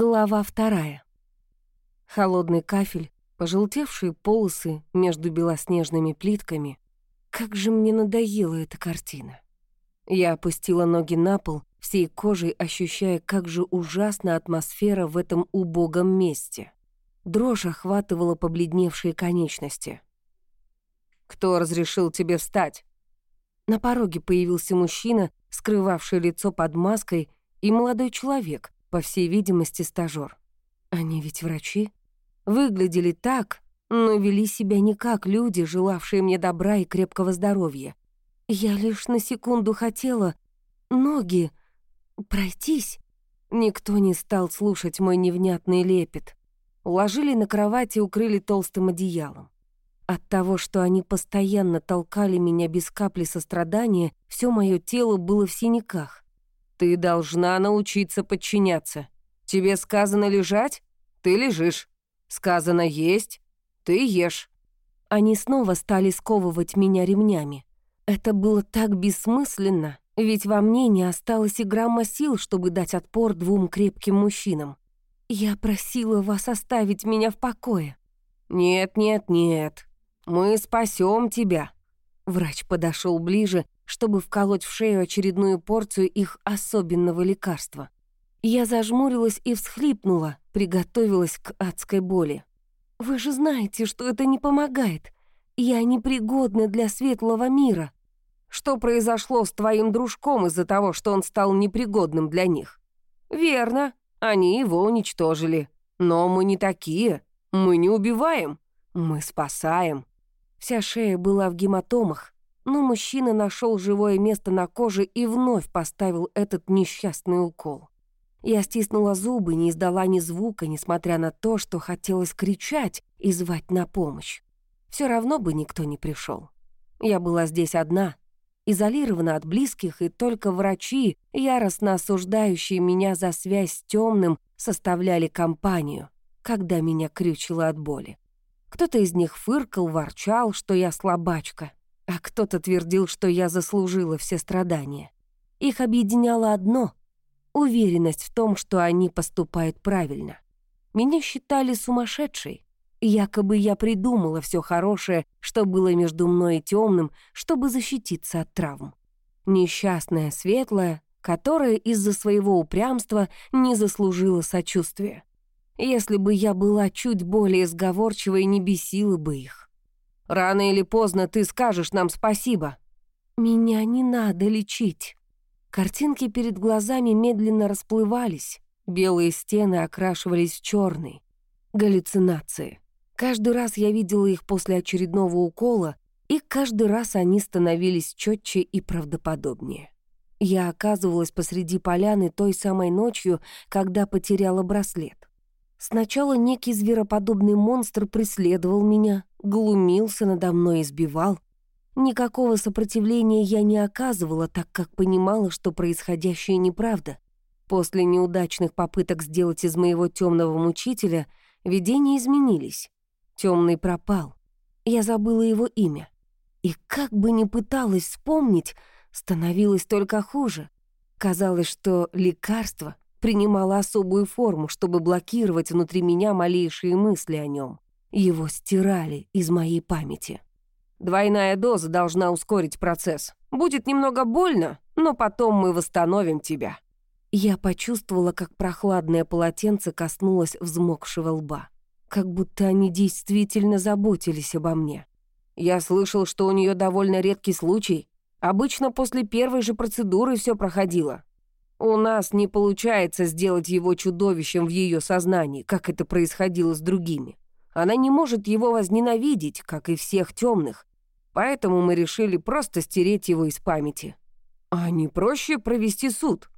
Глава вторая. Холодный кафель, пожелтевшие полосы между белоснежными плитками. Как же мне надоела эта картина. Я опустила ноги на пол, всей кожей ощущая, как же ужасна атмосфера в этом убогом месте. Дрожь охватывала побледневшие конечности. «Кто разрешил тебе встать?» На пороге появился мужчина, скрывавший лицо под маской, и молодой человек, по всей видимости, стажёр. Они ведь врачи. Выглядели так, но вели себя не как люди, желавшие мне добра и крепкого здоровья. Я лишь на секунду хотела ноги пройтись. Никто не стал слушать мой невнятный лепет. Уложили на кровать и укрыли толстым одеялом. От того, что они постоянно толкали меня без капли сострадания, все мое тело было в синяках. Ты должна научиться подчиняться. Тебе сказано лежать? Ты лежишь. Сказано есть? Ты ешь. Они снова стали сковывать меня ремнями. Это было так бессмысленно, ведь во мне не осталось и грамма сил, чтобы дать отпор двум крепким мужчинам. Я просила вас оставить меня в покое. Нет, нет, нет. Мы спасем тебя. Врач подошел ближе, чтобы вколоть в шею очередную порцию их особенного лекарства. Я зажмурилась и всхлипнула, приготовилась к адской боли. «Вы же знаете, что это не помогает. Я непригодна для светлого мира». «Что произошло с твоим дружком из-за того, что он стал непригодным для них?» «Верно, они его уничтожили. Но мы не такие. Мы не убиваем. Мы спасаем». Вся шея была в гематомах, но мужчина нашел живое место на коже и вновь поставил этот несчастный укол. Я стиснула зубы, не издала ни звука, несмотря на то, что хотелось кричать и звать на помощь. Все равно бы никто не пришел. Я была здесь одна, изолирована от близких, и только врачи, яростно осуждающие меня за связь с темным, составляли компанию, когда меня крючило от боли. Кто-то из них фыркал, ворчал, что я слабачка, а кто-то твердил, что я заслужила все страдания. Их объединяло одно — уверенность в том, что они поступают правильно. Меня считали сумасшедшей. Якобы я придумала все хорошее, что было между мной и темным, чтобы защититься от травм. Несчастная, светлая, которая из-за своего упрямства не заслужила сочувствия. Если бы я была чуть более сговорчивой, не бесила бы их. Рано или поздно ты скажешь нам спасибо». «Меня не надо лечить». Картинки перед глазами медленно расплывались, белые стены окрашивались в черный. Галлюцинации. Каждый раз я видела их после очередного укола, и каждый раз они становились четче и правдоподобнее. Я оказывалась посреди поляны той самой ночью, когда потеряла браслет. Сначала некий звероподобный монстр преследовал меня, глумился надо мной, избивал. Никакого сопротивления я не оказывала, так как понимала, что происходящее неправда. После неудачных попыток сделать из моего темного мучителя видения изменились. Темный пропал. Я забыла его имя. И как бы ни пыталась вспомнить, становилось только хуже. Казалось, что лекарство — принимала особую форму, чтобы блокировать внутри меня малейшие мысли о нем. Его стирали из моей памяти. Двойная доза должна ускорить процесс. Будет немного больно, но потом мы восстановим тебя. Я почувствовала, как прохладное полотенце коснулось взмокшего лба. Как будто они действительно заботились обо мне. Я слышал, что у нее довольно редкий случай. Обычно после первой же процедуры все проходило. У нас не получается сделать его чудовищем в ее сознании, как это происходило с другими. Она не может его возненавидеть, как и всех темных. Поэтому мы решили просто стереть его из памяти. А не проще провести суд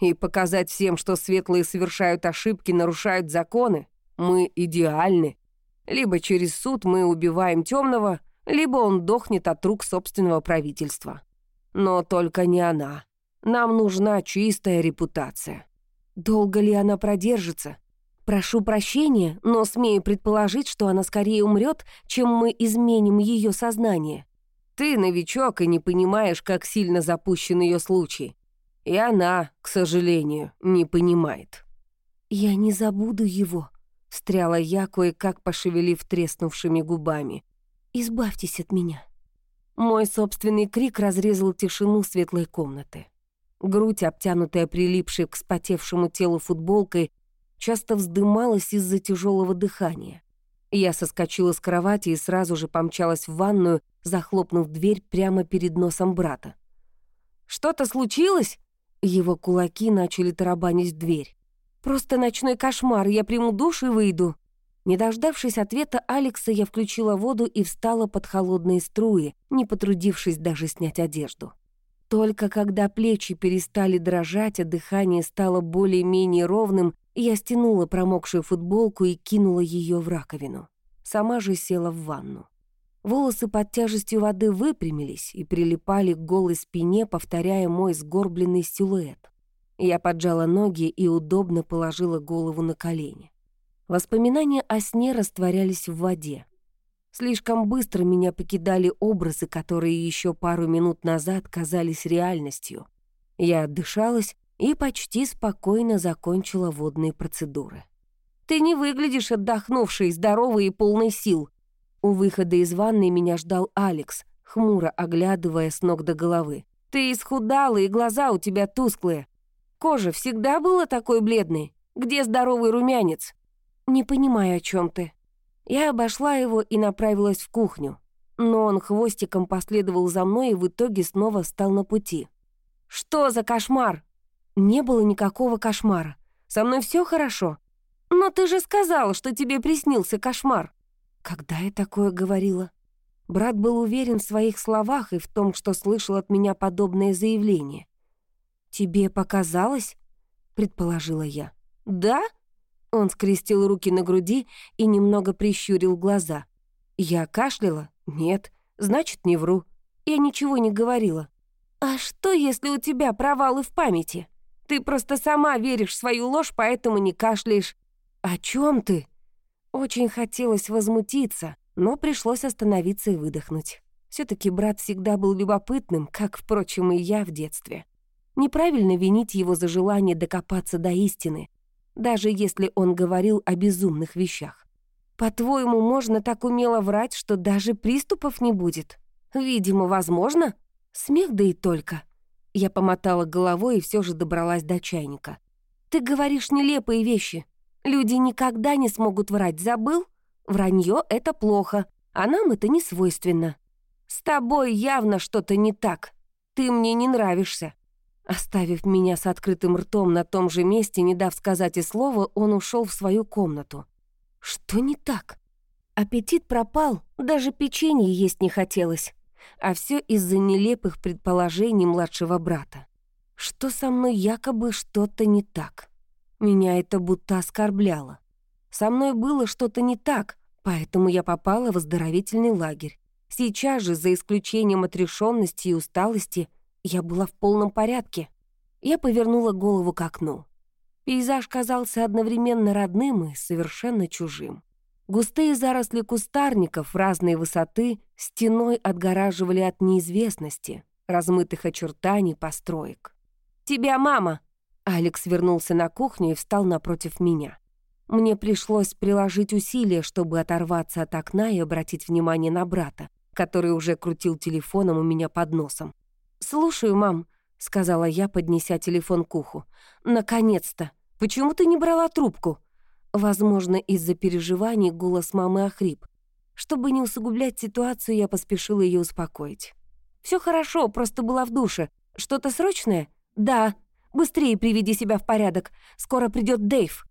и показать всем, что светлые совершают ошибки, нарушают законы. Мы идеальны. Либо через суд мы убиваем темного, либо он дохнет от рук собственного правительства. Но только не она. Нам нужна чистая репутация. Долго ли она продержится? Прошу прощения, но смею предположить, что она скорее умрет, чем мы изменим ее сознание. Ты новичок и не понимаешь, как сильно запущен ее случай. И она, к сожалению, не понимает. «Я не забуду его», — встряла я, кое-как пошевелив треснувшими губами. «Избавьтесь от меня». Мой собственный крик разрезал тишину светлой комнаты. Грудь, обтянутая прилипшей к спотевшему телу футболкой, часто вздымалась из-за тяжелого дыхания. Я соскочила с кровати и сразу же помчалась в ванную, захлопнув дверь прямо перед носом брата. «Что-то случилось?» Его кулаки начали тарабанить в дверь. «Просто ночной кошмар, я приму душ и выйду». Не дождавшись ответа Алекса, я включила воду и встала под холодные струи, не потрудившись даже снять одежду. Только когда плечи перестали дрожать, а дыхание стало более-менее ровным, я стянула промокшую футболку и кинула ее в раковину. Сама же села в ванну. Волосы под тяжестью воды выпрямились и прилипали к голой спине, повторяя мой сгорбленный силуэт. Я поджала ноги и удобно положила голову на колени. Воспоминания о сне растворялись в воде. Слишком быстро меня покидали образы, которые еще пару минут назад казались реальностью. Я отдышалась и почти спокойно закончила водные процедуры. «Ты не выглядишь отдохнувшей, здоровой и полной сил». У выхода из ванной меня ждал Алекс, хмуро оглядывая с ног до головы. «Ты исхудала, и глаза у тебя тусклые. Кожа всегда была такой бледной. Где здоровый румянец?» «Не понимаю, о чем ты». Я обошла его и направилась в кухню. Но он хвостиком последовал за мной и в итоге снова встал на пути. «Что за кошмар?» Не было никакого кошмара. Со мной все хорошо. Но ты же сказала, что тебе приснился кошмар. Когда я такое говорила? Брат был уверен в своих словах и в том, что слышал от меня подобное заявление. «Тебе показалось?» — предположила я. «Да?» Он скрестил руки на груди и немного прищурил глаза. «Я кашляла? Нет. Значит, не вру. Я ничего не говорила. А что, если у тебя провалы в памяти?» Ты просто сама веришь в свою ложь, поэтому не кашляешь. О чем ты? Очень хотелось возмутиться, но пришлось остановиться и выдохнуть. все таки брат всегда был любопытным, как, впрочем, и я в детстве. Неправильно винить его за желание докопаться до истины, даже если он говорил о безумных вещах. По-твоему, можно так умело врать, что даже приступов не будет? Видимо, возможно. Смех да и только. Я помотала головой и все же добралась до чайника. «Ты говоришь нелепые вещи. Люди никогда не смогут врать, забыл? Вранье — это плохо, а нам это не свойственно. С тобой явно что-то не так. Ты мне не нравишься». Оставив меня с открытым ртом на том же месте, не дав сказать и слова, он ушел в свою комнату. «Что не так?» Аппетит пропал, даже печенье есть не хотелось. А все из-за нелепых предположений младшего брата. Что со мной якобы что-то не так? Меня это будто оскорбляло. Со мной было что-то не так, поэтому я попала в оздоровительный лагерь. Сейчас же, за исключением отрешенности и усталости, я была в полном порядке. Я повернула голову к окну. Пейзаж казался одновременно родным и совершенно чужим. Густые заросли кустарников разной высоты стеной отгораживали от неизвестности, размытых очертаний построек. «Тебя мама!» Алекс вернулся на кухню и встал напротив меня. Мне пришлось приложить усилия, чтобы оторваться от окна и обратить внимание на брата, который уже крутил телефоном у меня под носом. «Слушаю, мам», — сказала я, поднеся телефон к уху. «Наконец-то! Почему ты не брала трубку?» Возможно, из-за переживаний голос мамы охрип. Чтобы не усугублять ситуацию, я поспешила ее успокоить. Все хорошо, просто была в душе. Что-то срочное? Да. Быстрее приведи себя в порядок. Скоро придет Дэйв.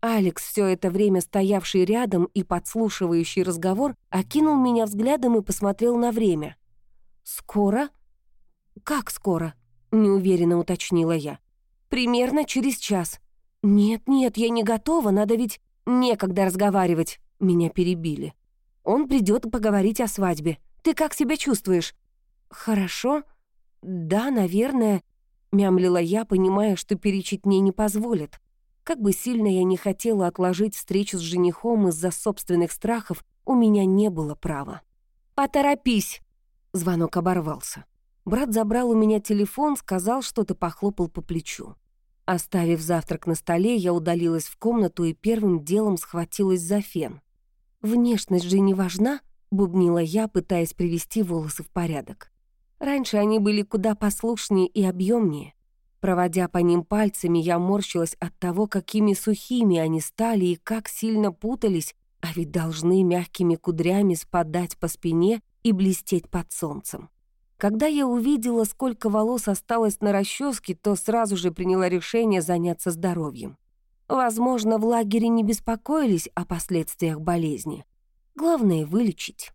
Алекс, все это время стоявший рядом и подслушивающий разговор, окинул меня взглядом и посмотрел на время. «Скоро?» «Как скоро?» — неуверенно уточнила я. «Примерно через час. «Нет-нет, я не готова, надо ведь некогда разговаривать». Меня перебили. «Он придет поговорить о свадьбе. Ты как себя чувствуешь?» «Хорошо. Да, наверное», — мямлила я, понимая, что перечить мне не позволит. Как бы сильно я не хотела отложить встречу с женихом из-за собственных страхов, у меня не было права. «Поторопись!» Звонок оборвался. Брат забрал у меня телефон, сказал что-то, похлопал по плечу. Оставив завтрак на столе, я удалилась в комнату и первым делом схватилась за фен. «Внешность же не важна», — бубнила я, пытаясь привести волосы в порядок. Раньше они были куда послушнее и объемнее. Проводя по ним пальцами, я морщилась от того, какими сухими они стали и как сильно путались, а ведь должны мягкими кудрями спадать по спине и блестеть под солнцем. Когда я увидела, сколько волос осталось на расческе, то сразу же приняла решение заняться здоровьем. Возможно, в лагере не беспокоились о последствиях болезни. Главное — вылечить.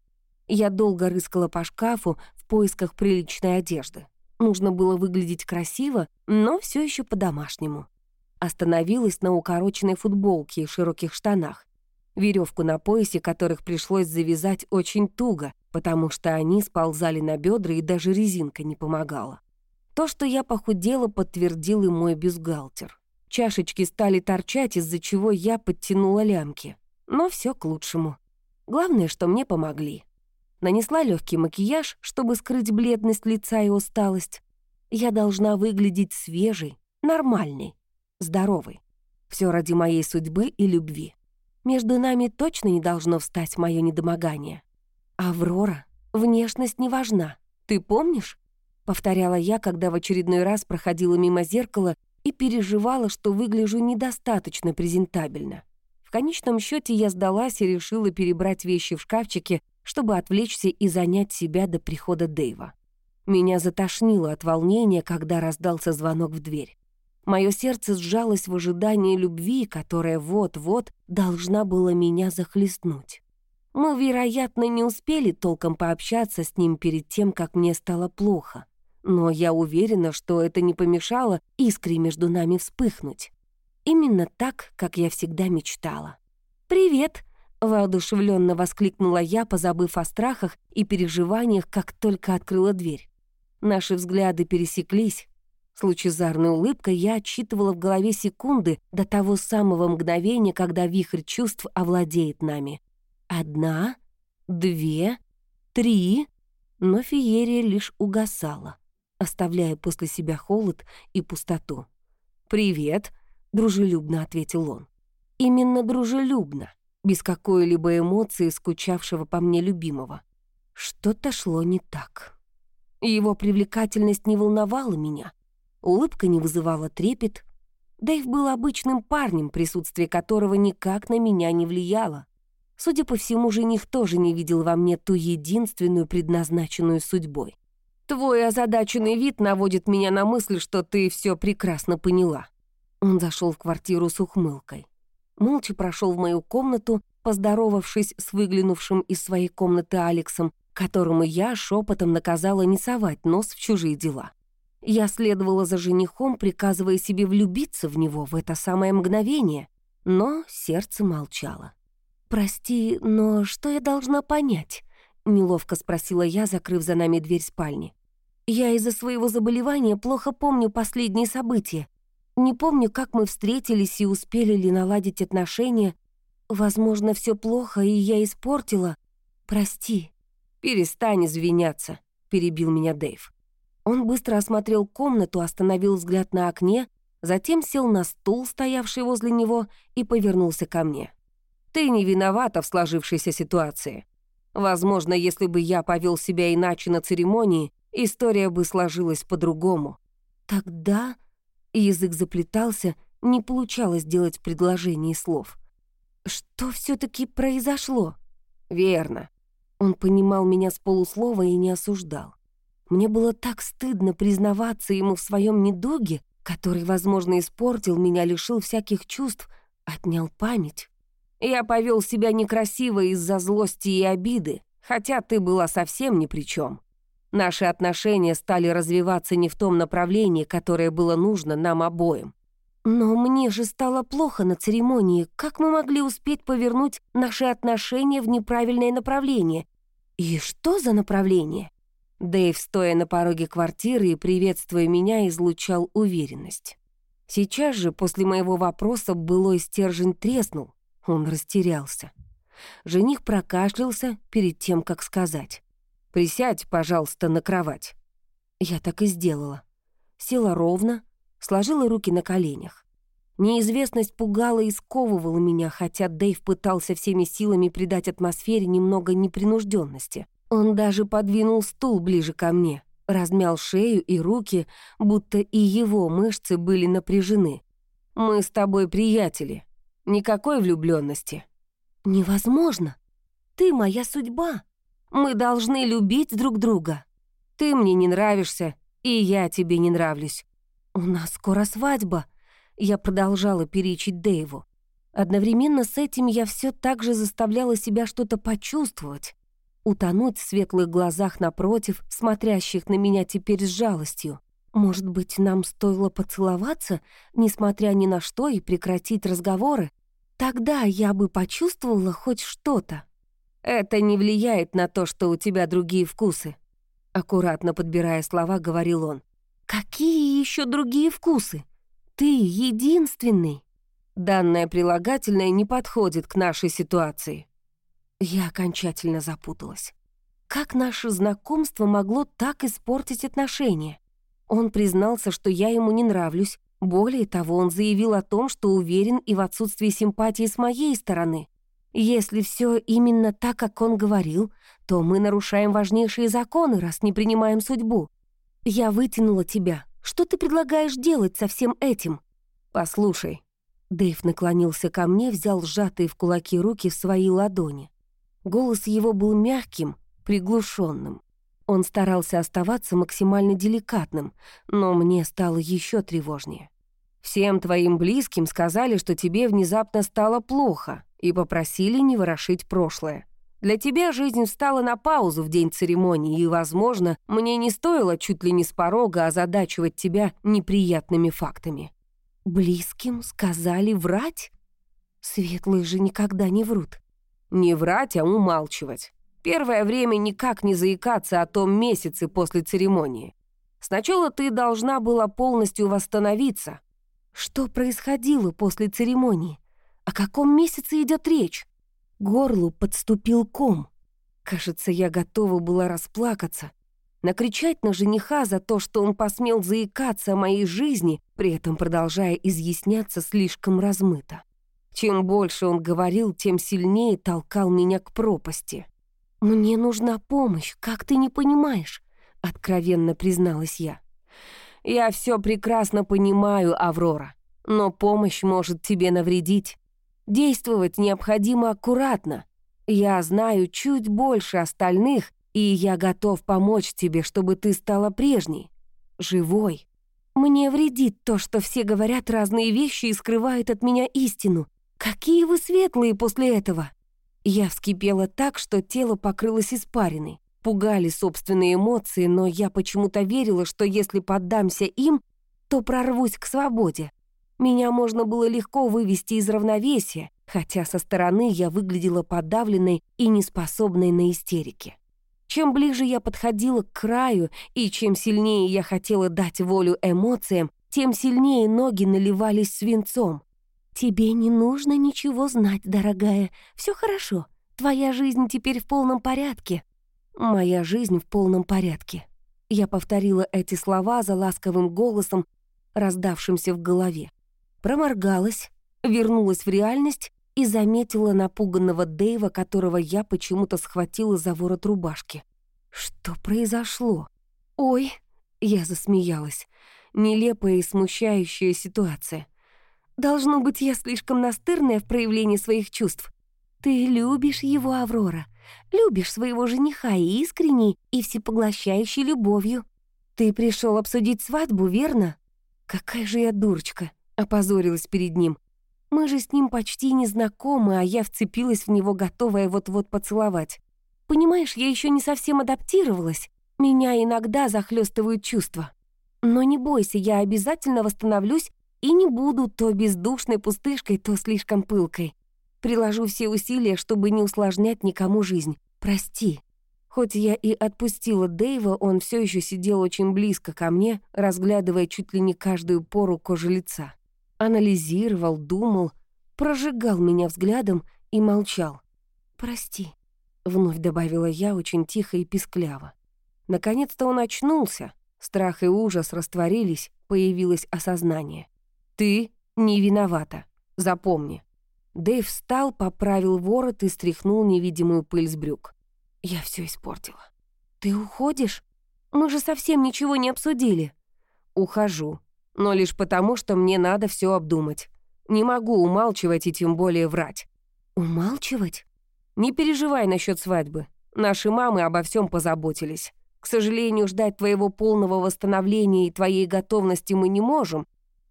Я долго рыскала по шкафу в поисках приличной одежды. Нужно было выглядеть красиво, но все еще по-домашнему. Остановилась на укороченной футболке и широких штанах веревку на поясе которых пришлось завязать очень туго, потому что они сползали на бедра и даже резинка не помогала. То, что я похудела, подтвердил и мой бюстгальтер. Чашечки стали торчать, из-за чего я подтянула лямки. Но все к лучшему. Главное, что мне помогли. Нанесла легкий макияж, чтобы скрыть бледность лица и усталость. Я должна выглядеть свежей, нормальной, здоровой. Все ради моей судьбы и любви. Между нами точно не должно встать мое недомогание. «Аврора, внешность не важна. Ты помнишь?» Повторяла я, когда в очередной раз проходила мимо зеркала и переживала, что выгляжу недостаточно презентабельно. В конечном счете я сдалась и решила перебрать вещи в шкафчике, чтобы отвлечься и занять себя до прихода Дэйва. Меня затошнило от волнения, когда раздался звонок в дверь. Мое сердце сжалось в ожидании любви, которая вот-вот должна была меня захлестнуть. Мы, вероятно, не успели толком пообщаться с ним перед тем, как мне стало плохо. Но я уверена, что это не помешало искре между нами вспыхнуть. Именно так, как я всегда мечтала. «Привет!» — воодушевленно воскликнула я, позабыв о страхах и переживаниях, как только открыла дверь. Наши взгляды пересеклись, с лучезарной улыбкой я отсчитывала в голове секунды до того самого мгновения, когда вихрь чувств овладеет нами. Одна, две, три, но феерия лишь угасала, оставляя после себя холод и пустоту. «Привет», — дружелюбно ответил он. Именно дружелюбно, без какой-либо эмоции скучавшего по мне любимого. Что-то шло не так. Его привлекательность не волновала меня, Улыбка не вызывала трепет. Дэйв был обычным парнем, присутствие которого никак на меня не влияло. Судя по всему, жених тоже не видел во мне ту единственную, предназначенную судьбой. «Твой озадаченный вид наводит меня на мысль, что ты все прекрасно поняла». Он зашел в квартиру с ухмылкой. Молча прошел в мою комнату, поздоровавшись с выглянувшим из своей комнаты Алексом, которому я шепотом наказала не совать нос в чужие дела. Я следовала за женихом, приказывая себе влюбиться в него в это самое мгновение, но сердце молчало. «Прости, но что я должна понять?» — неловко спросила я, закрыв за нами дверь спальни. «Я из-за своего заболевания плохо помню последние события. Не помню, как мы встретились и успели ли наладить отношения. Возможно, все плохо, и я испортила. Прости». «Перестань извиняться», — перебил меня Дэйв. Он быстро осмотрел комнату, остановил взгляд на окне, затем сел на стул, стоявший возле него, и повернулся ко мне. «Ты не виновата в сложившейся ситуации. Возможно, если бы я повел себя иначе на церемонии, история бы сложилась по-другому». «Тогда...» Язык заплетался, не получалось делать предложений слов. «Что все таки произошло?» «Верно». Он понимал меня с полуслова и не осуждал. Мне было так стыдно признаваться ему в своем недуге, который, возможно, испортил меня, лишил всяких чувств, отнял память. Я повел себя некрасиво из-за злости и обиды, хотя ты была совсем ни при чем. Наши отношения стали развиваться не в том направлении, которое было нужно нам обоим. Но мне же стало плохо на церемонии. Как мы могли успеть повернуть наши отношения в неправильное направление? И что за направление? Дэйв, стоя на пороге квартиры и приветствуя меня, излучал уверенность. Сейчас же, после моего вопроса, былой стержень треснул. Он растерялся. Жених прокашлялся перед тем, как сказать. «Присядь, пожалуйста, на кровать». Я так и сделала. Села ровно, сложила руки на коленях. Неизвестность пугала и сковывала меня, хотя Дэйв пытался всеми силами придать атмосфере немного непринужденности. Он даже подвинул стул ближе ко мне, размял шею и руки, будто и его мышцы были напряжены. «Мы с тобой приятели. Никакой влюбленности. «Невозможно. Ты моя судьба. Мы должны любить друг друга. Ты мне не нравишься, и я тебе не нравлюсь. У нас скоро свадьба», я продолжала перечить Дэйву. Одновременно с этим я все так же заставляла себя что-то почувствовать, утонуть в светлых глазах напротив, смотрящих на меня теперь с жалостью. Может быть, нам стоило поцеловаться, несмотря ни на что, и прекратить разговоры? Тогда я бы почувствовала хоть что-то. Это не влияет на то, что у тебя другие вкусы. Аккуратно подбирая слова, говорил он. Какие еще другие вкусы? Ты единственный. Данное прилагательное не подходит к нашей ситуации. Я окончательно запуталась. Как наше знакомство могло так испортить отношения? Он признался, что я ему не нравлюсь. Более того, он заявил о том, что уверен и в отсутствии симпатии с моей стороны. Если все именно так, как он говорил, то мы нарушаем важнейшие законы, раз не принимаем судьбу. Я вытянула тебя, что ты предлагаешь делать со всем этим? Послушай. Дэйв наклонился ко мне, взял сжатые в кулаки руки в свои ладони. Голос его был мягким, приглушенным. Он старался оставаться максимально деликатным, но мне стало еще тревожнее. «Всем твоим близким сказали, что тебе внезапно стало плохо, и попросили не ворошить прошлое. Для тебя жизнь встала на паузу в день церемонии, и, возможно, мне не стоило чуть ли не с порога озадачивать тебя неприятными фактами». «Близким сказали врать?» Светлые же никогда не врут. «Не врать, а умалчивать. Первое время никак не заикаться о том месяце после церемонии. Сначала ты должна была полностью восстановиться». «Что происходило после церемонии? О каком месяце идет речь?» горлу подступил ком. Кажется, я готова была расплакаться, накричать на жениха за то, что он посмел заикаться о моей жизни, при этом продолжая изъясняться слишком размыто. Чем больше он говорил, тем сильнее толкал меня к пропасти. «Мне нужна помощь, как ты не понимаешь?» — откровенно призналась я. «Я все прекрасно понимаю, Аврора, но помощь может тебе навредить. Действовать необходимо аккуратно. Я знаю чуть больше остальных, и я готов помочь тебе, чтобы ты стала прежней, живой. Мне вредит то, что все говорят разные вещи и скрывают от меня истину. Какие вы светлые после этого!» Я вскипела так, что тело покрылось испариной. Пугали собственные эмоции, но я почему-то верила, что если поддамся им, то прорвусь к свободе. Меня можно было легко вывести из равновесия, хотя со стороны я выглядела подавленной и неспособной на истерики. Чем ближе я подходила к краю и чем сильнее я хотела дать волю эмоциям, тем сильнее ноги наливались свинцом. «Тебе не нужно ничего знать, дорогая. Все хорошо. Твоя жизнь теперь в полном порядке». «Моя жизнь в полном порядке». Я повторила эти слова за ласковым голосом, раздавшимся в голове проморгалась, вернулась в реальность и заметила напуганного Дэйва, которого я почему-то схватила за ворот рубашки. Что произошло? Ой, я засмеялась. Нелепая и смущающая ситуация. Должно быть, я слишком настырная в проявлении своих чувств. Ты любишь его, Аврора. Любишь своего жениха и искренней, и всепоглощающей любовью. Ты пришел обсудить свадьбу, верно? Какая же я дурочка. Опозорилась перед ним. Мы же с ним почти не знакомы, а я вцепилась в него, готовая вот-вот поцеловать. Понимаешь, я еще не совсем адаптировалась. Меня иногда захлестывают чувства. Но не бойся, я обязательно восстановлюсь и не буду то бездушной пустышкой, то слишком пылкой. Приложу все усилия, чтобы не усложнять никому жизнь. Прости. Хоть я и отпустила Дэйва, он все еще сидел очень близко ко мне, разглядывая чуть ли не каждую пору кожи лица анализировал, думал, прожигал меня взглядом и молчал. «Прости», — вновь добавила я очень тихо и пискляво. Наконец-то он очнулся, Страх и ужас растворились, появилось осознание. «Ты не виновата. Запомни». Дэйв встал, поправил ворот и стряхнул невидимую пыль с брюк. «Я все испортила». «Ты уходишь? Мы же совсем ничего не обсудили». «Ухожу. Но лишь потому, что мне надо все обдумать. Не могу умалчивать и тем более врать». «Умалчивать?» «Не переживай насчет свадьбы. Наши мамы обо всем позаботились. К сожалению, ждать твоего полного восстановления и твоей готовности мы не можем,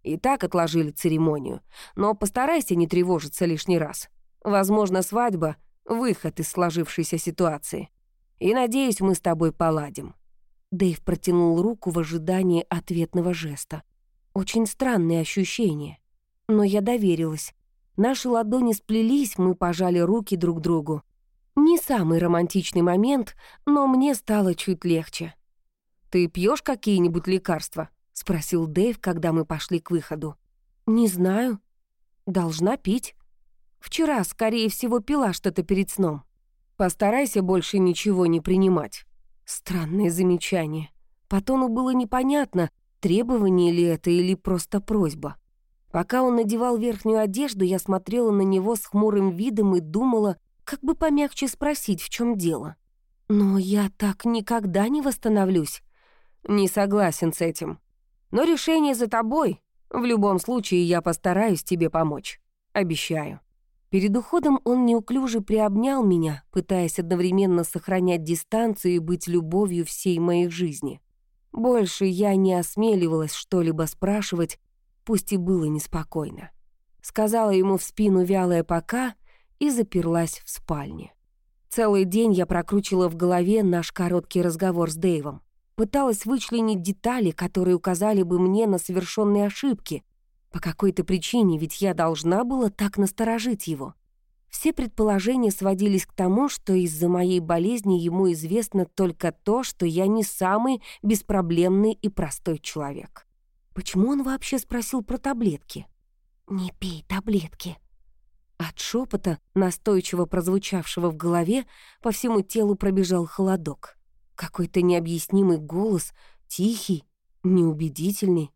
и так отложили церемонию. Но постарайся не тревожиться лишний раз. Возможно, свадьба — выход из сложившейся ситуации. И надеюсь, мы с тобой поладим». Дэйв протянул руку в ожидании ответного жеста. Очень странные ощущения. Но я доверилась. Наши ладони сплелись, мы пожали руки друг другу. Не самый романтичный момент, но мне стало чуть легче. «Ты пьешь какие-нибудь лекарства?» — спросил Дэйв, когда мы пошли к выходу. «Не знаю. Должна пить. Вчера, скорее всего, пила что-то перед сном. Постарайся больше ничего не принимать». Странное замечание. По тону было непонятно, требование ли это или просто просьба. Пока он надевал верхнюю одежду, я смотрела на него с хмурым видом и думала, как бы помягче спросить, в чем дело. «Но я так никогда не восстановлюсь». «Не согласен с этим», но решение за тобой. В любом случае, я постараюсь тебе помочь. Обещаю». Перед уходом он неуклюже приобнял меня, пытаясь одновременно сохранять дистанцию и быть любовью всей моей жизни. Больше я не осмеливалась что-либо спрашивать, пусть и было неспокойно. Сказала ему в спину вялое «пока» и заперлась в спальне. Целый день я прокручивала в голове наш короткий разговор с Дэйвом. Пыталась вычленить детали, которые указали бы мне на совершенные ошибки. По какой-то причине, ведь я должна была так насторожить его. Все предположения сводились к тому, что из-за моей болезни ему известно только то, что я не самый беспроблемный и простой человек. Почему он вообще спросил про таблетки? «Не пей таблетки». От шепота, настойчиво прозвучавшего в голове, по всему телу пробежал холодок. Какой-то необъяснимый голос, тихий, неубедительный.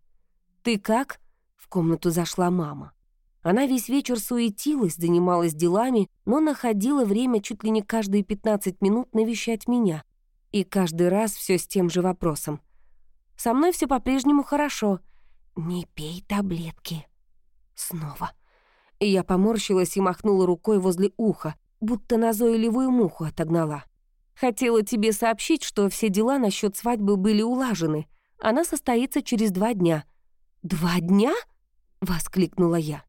«Ты как?» — в комнату зашла мама. Она весь вечер суетилась, занималась делами, но находила время чуть ли не каждые 15 минут навещать меня. И каждый раз все с тем же вопросом. «Со мной все по-прежнему хорошо. Не пей таблетки». Снова. Я поморщилась и махнула рукой возле уха, будто назойливую муху отогнала. Хотела тебе сообщить, что все дела насчет свадьбы были улажены. Она состоится через два дня». «Два дня?» — воскликнула я.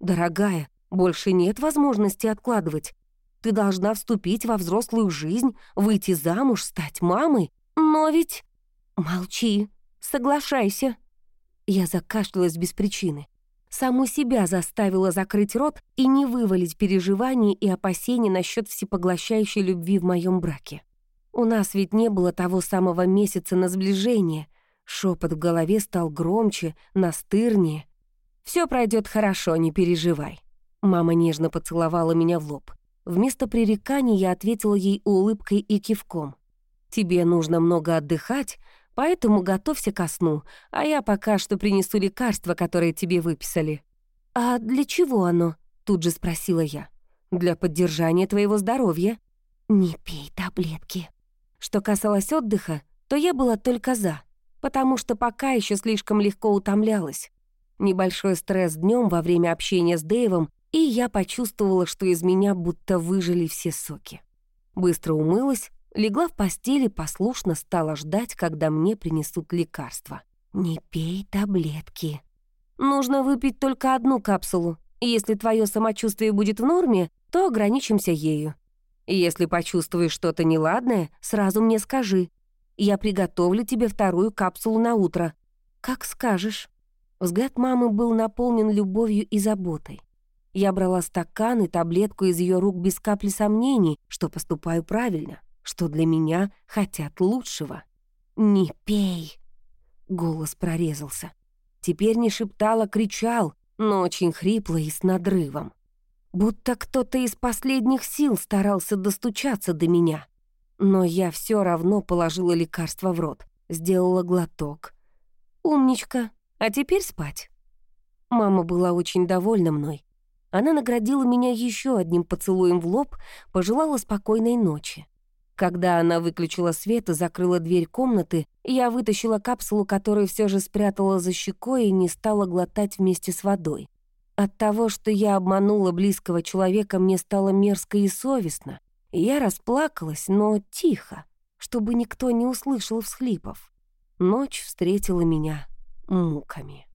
«Дорогая, больше нет возможности откладывать. Ты должна вступить во взрослую жизнь, выйти замуж, стать мамой. Но ведь...» «Молчи, соглашайся». Я закашлялась без причины. Саму себя заставила закрыть рот и не вывалить переживаний и опасений насчет всепоглощающей любви в моем браке. У нас ведь не было того самого месяца на сближение. Шепот в голове стал громче, настырнее. Все пройдет хорошо, не переживай. Мама нежно поцеловала меня в лоб. Вместо пререканий я ответила ей улыбкой и кивком. «Тебе нужно много отдыхать, Поэтому готовься ко сну, а я пока что принесу лекарство, которое тебе выписали». «А для чего оно?» — тут же спросила я. «Для поддержания твоего здоровья». «Не пей таблетки». Что касалось отдыха, то я была только «за», потому что пока еще слишком легко утомлялась. Небольшой стресс днем во время общения с Дэйвом, и я почувствовала, что из меня будто выжили все соки. Быстро умылась, Легла в постели, послушно стала ждать, когда мне принесут лекарства. «Не пей таблетки. Нужно выпить только одну капсулу. Если твое самочувствие будет в норме, то ограничимся ею. Если почувствуешь что-то неладное, сразу мне скажи. Я приготовлю тебе вторую капсулу на утро. Как скажешь». Взгляд мамы был наполнен любовью и заботой. Я брала стакан и таблетку из ее рук без капли сомнений, что поступаю правильно что для меня хотят лучшего. «Не пей!» Голос прорезался. Теперь не шептал, а кричал, но очень хрипло и с надрывом. Будто кто-то из последних сил старался достучаться до меня. Но я все равно положила лекарство в рот. сделала глоток. «Умничка, а теперь спать». Мама была очень довольна мной. Она наградила меня еще одним поцелуем в лоб, пожелала спокойной ночи. Когда она выключила свет и закрыла дверь комнаты, я вытащила капсулу, которую все же спрятала за щекой и не стала глотать вместе с водой. От того, что я обманула близкого человека, мне стало мерзко и совестно. Я расплакалась, но тихо, чтобы никто не услышал всхлипов. Ночь встретила меня муками.